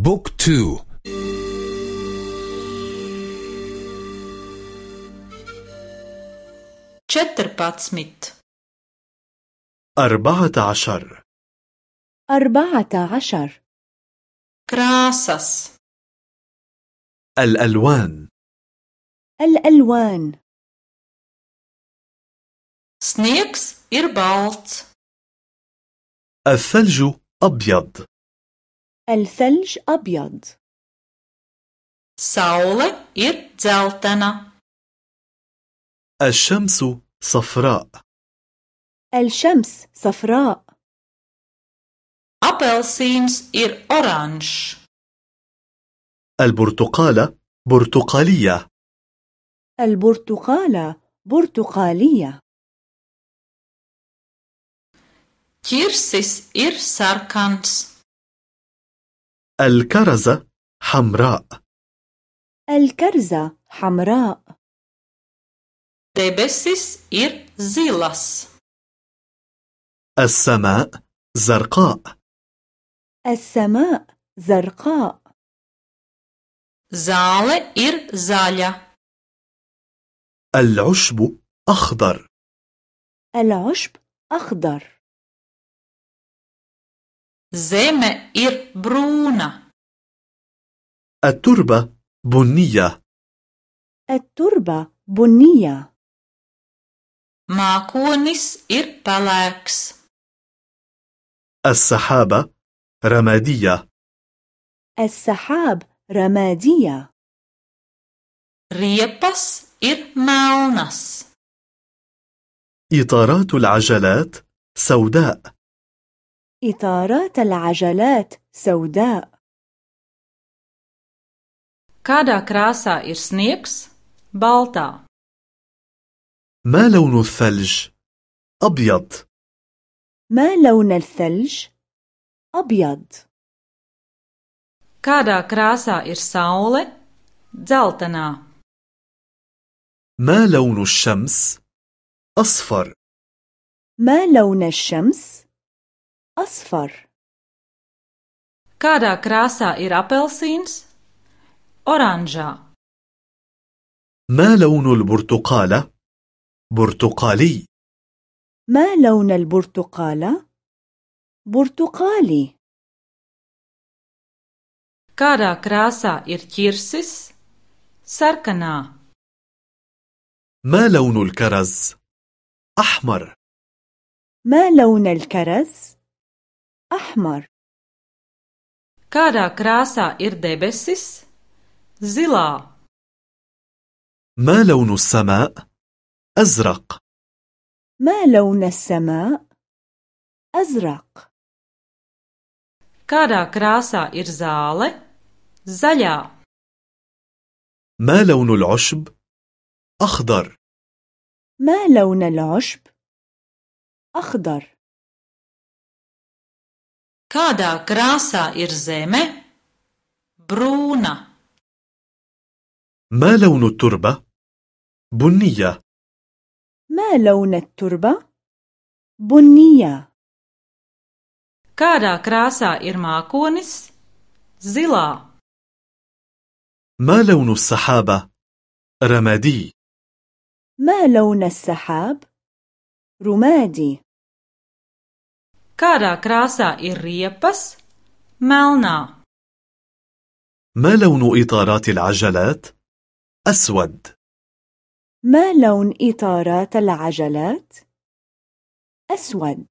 بوك تو. Četrpadsmit أربعة عشر. أربعة عشر. Krāsas الألوان. الألوان. Ir balts. الثلج أبيض. الثلج أبيض. saule ir dzeltena الشمس صفراء. الشمس صفراء. Apelsīns ir oranžs. البرتقالة برتقالية. البرتقالة برتقالية. Ķirsis ir sarkans. الكرزة حمراء. الكرزة حمراء. Debesis ir zilas. السماء زرقاء. السماء زرقاء. Zāle ir zaļa. العشب أخضر. العشب أخضر. Zeme ir brūna التربة بنية التربة بنية mākonis ir pelēks. السحابة رمادية السحاب رمادية riepas ir melnas. إطارات العجلات سوداء إطارات العجلات سوداء kādā krāsā ir sniegs baltā ما لون الثلج؟ أبيض ما لون الثلج؟ أبيض kādā krāsā ir saule dzeltenā ما لون الشمس؟ أصفر ما لون الشمس؟ أصفر kādā krāsā ir apelsīns oranžā ما لون البرتقالة؟ برتقالي ما لون البرتقالة؟ برتقالي kādā krāsā ir ķirsis sarkanā ما لون الكرز؟ أحمر ما لون الكرز؟ أحمر kādā krāsā ir debesis? Zilā. ما لون السماء؟ أزرق ما لون السماء؟ أزرق kādā krāsā ir zāle? Zaļā. ما لون العشب؟ أخضر ما لون العشب؟ أخضر kādā krāsā ir zeme brūna ما لون التربة؟ بنية ما لون التربة؟ بنية kādā krāsā ir mākonis zilā ما لون السحابة؟ رمادي ما لون السحاب؟ رمادي kādā krāsā ir riepas melnā ما لون إطارات العجلات؟ أسود ما لون إطارات العجلات؟ أسود